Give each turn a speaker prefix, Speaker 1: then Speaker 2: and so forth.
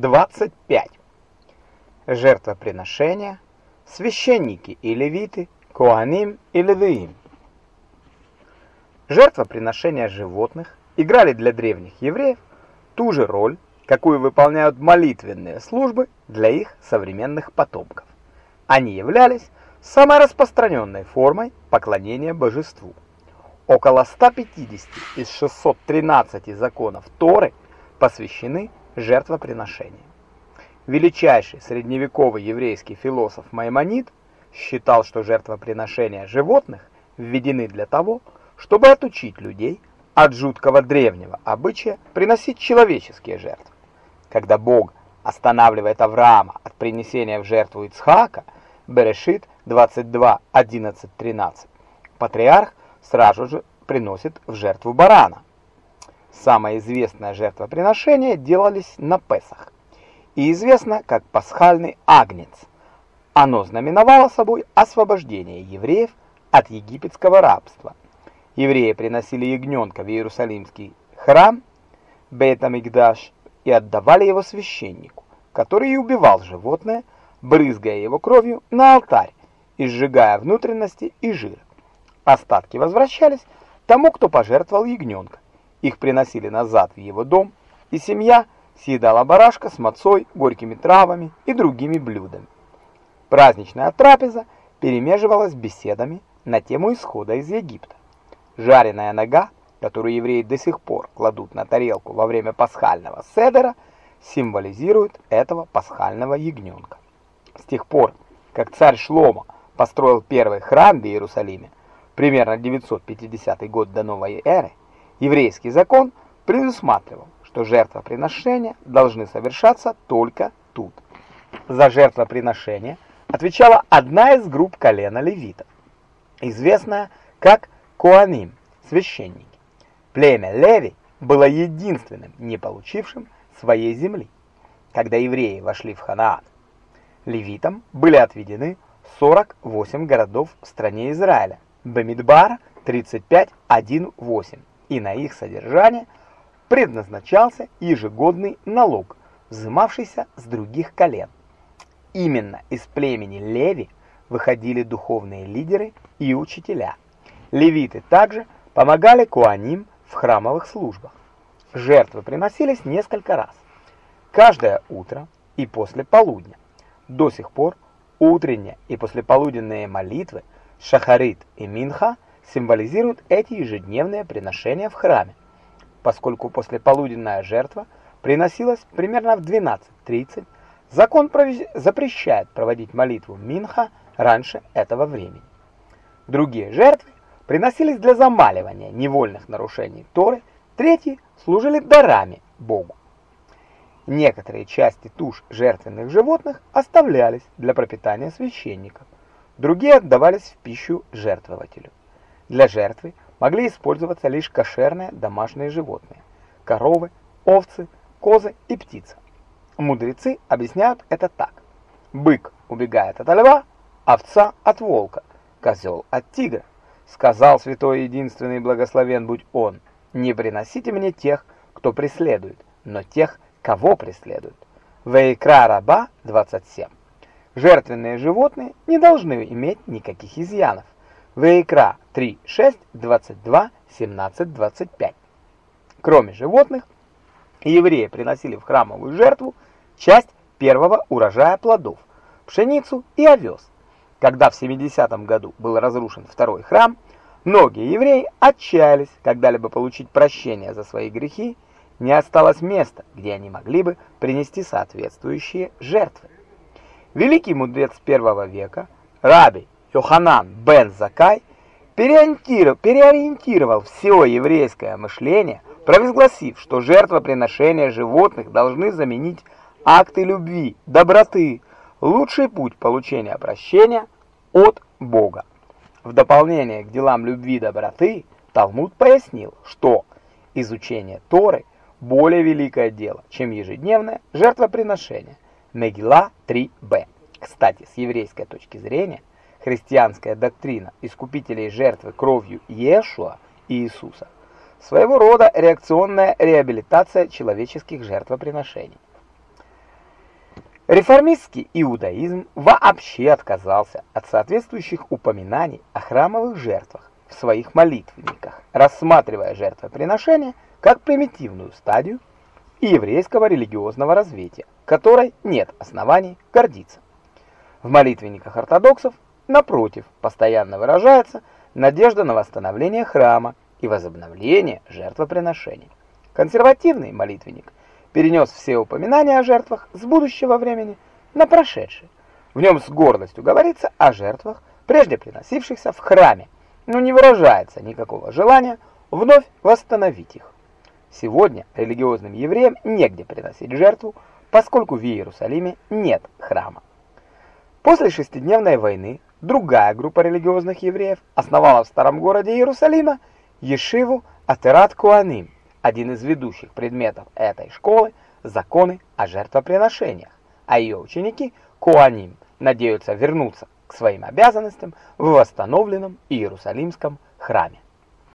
Speaker 1: 25. Жертвоприношения, священники и левиты, коаним и левиим. Жертвоприношения животных играли для древних евреев ту же роль, какую выполняют молитвенные службы для их современных потомков. Они являлись самой распространенной формой поклонения божеству. Около 150 из 613 законов Торы посвящены жертвоприношениям. Величайший средневековый еврейский философ Маймонид считал, что жертвоприношения животных введены для того, чтобы отучить людей от жуткого древнего обычая приносить человеческие жертвы. Когда Бог останавливает Авраама от принесения в жертву Ицхака, Берешит 22, 11, 13, патриарх сразу же приносит в жертву барана. Самое известное жертвоприношение делались на Песах и известно как пасхальный агнец. Оно знаменовало собой освобождение евреев от египетского рабства. Евреи приносили ягненка в Иерусалимский храм Бейт-Амикдаш и отдавали его священнику, который и убивал животное, брызгая его кровью на алтарь и сжигая внутренности и жир. Остатки возвращались тому, кто пожертвовал ягненка. Их приносили назад в его дом, и семья съедала барашка с мацой, горькими травами и другими блюдами. Праздничная трапеза перемеживалась беседами на тему исхода из Египта. Жареная нога, которую евреи до сих пор кладут на тарелку во время пасхального седера, символизирует этого пасхального ягненка. С тех пор, как царь Шломо построил первый храм в Иерусалиме, примерно 950 год до новой эры, еврейский закон предусматривал, что жертвоприношения должны совершаться только тут. За жертвоприношение отвечала одна из групп колена левитов, известная как Коаним, священники. Племя Леви было единственным, не получившим своей земли. Когда евреи вошли в Ханаан, левитам были отведены 48 городов в стране Израиля, Бамидбара 35.1.8, и на их содержание – предназначался ежегодный налог, взимавшийся с других колен. Именно из племени Леви выходили духовные лидеры и учителя. Левиты также помогали куаним в храмовых службах. Жертвы приносились несколько раз. Каждое утро и после полудня. До сих пор утренние и послеполуденные молитвы Шахарит и Минха символизируют эти ежедневные приношения в храме поскольку послеполуденная жертва приносилась примерно в 12.30, закон запрещает проводить молитву Минха раньше этого времени. Другие жертвы приносились для замаливания невольных нарушений Торы, третьи служили дарами Богу. Некоторые части туш жертвенных животных оставлялись для пропитания священников, другие отдавались в пищу жертвователю. Для жертвы могли использоваться лишь кошерные домашние животные – коровы, овцы, козы и птицы. Мудрецы объясняют это так. Бык убегает от льва, овца от волка, козел от тигра. Сказал святой единственный благословен будь он, не приносите мне тех, кто преследует, но тех, кого преследуют. Вейкра раба 27. Жертвенные животные не должны иметь никаких изъянов. Вейкра 3, 6, 22, 17, 25. Кроме животных, евреи приносили в храмовую жертву часть первого урожая плодов, пшеницу и овес. Когда в 70 году был разрушен второй храм, многие евреи отчаялись когда-либо получить прощение за свои грехи, не осталось места, где они могли бы принести соответствующие жертвы. Великий мудрец первого века, Раби Йоханан бен Закай переориентировал все еврейское мышление, провозгласив, что жертвоприношения животных должны заменить акты любви, доброты, лучший путь получения прощения от Бога. В дополнение к делам любви и доброты Талмуд пояснил, что изучение Торы более великое дело, чем ежедневное жертвоприношение. Мегила 3b. Кстати, с еврейской точки зрения – христианская доктрина искупителей жертвы кровью Иешуа и Иисуса, своего рода реакционная реабилитация человеческих жертвоприношений. Реформистский иудаизм вообще отказался от соответствующих упоминаний о храмовых жертвах в своих молитвенниках, рассматривая жертвоприношение как примитивную стадию еврейского религиозного развития, которой нет оснований гордиться. В молитвенниках ортодоксов, напротив, постоянно выражается надежда на восстановление храма и возобновление жертвоприношений. Консервативный молитвенник перенес все упоминания о жертвах с будущего времени на прошедшее. В нем с гордостью говорится о жертвах, прежде приносившихся в храме, но не выражается никакого желания вновь восстановить их. Сегодня религиозным евреям негде приносить жертву, поскольку в Иерусалиме нет храма. После шестидневной войны другая группа религиозных евреев основала в старом городе Иерусалима Ешиву Атерат Куаним. Один из ведущих предметов этой школы – законы о жертвоприношениях, а ее ученики Куаним надеются вернуться к своим обязанностям в восстановленном Иерусалимском храме.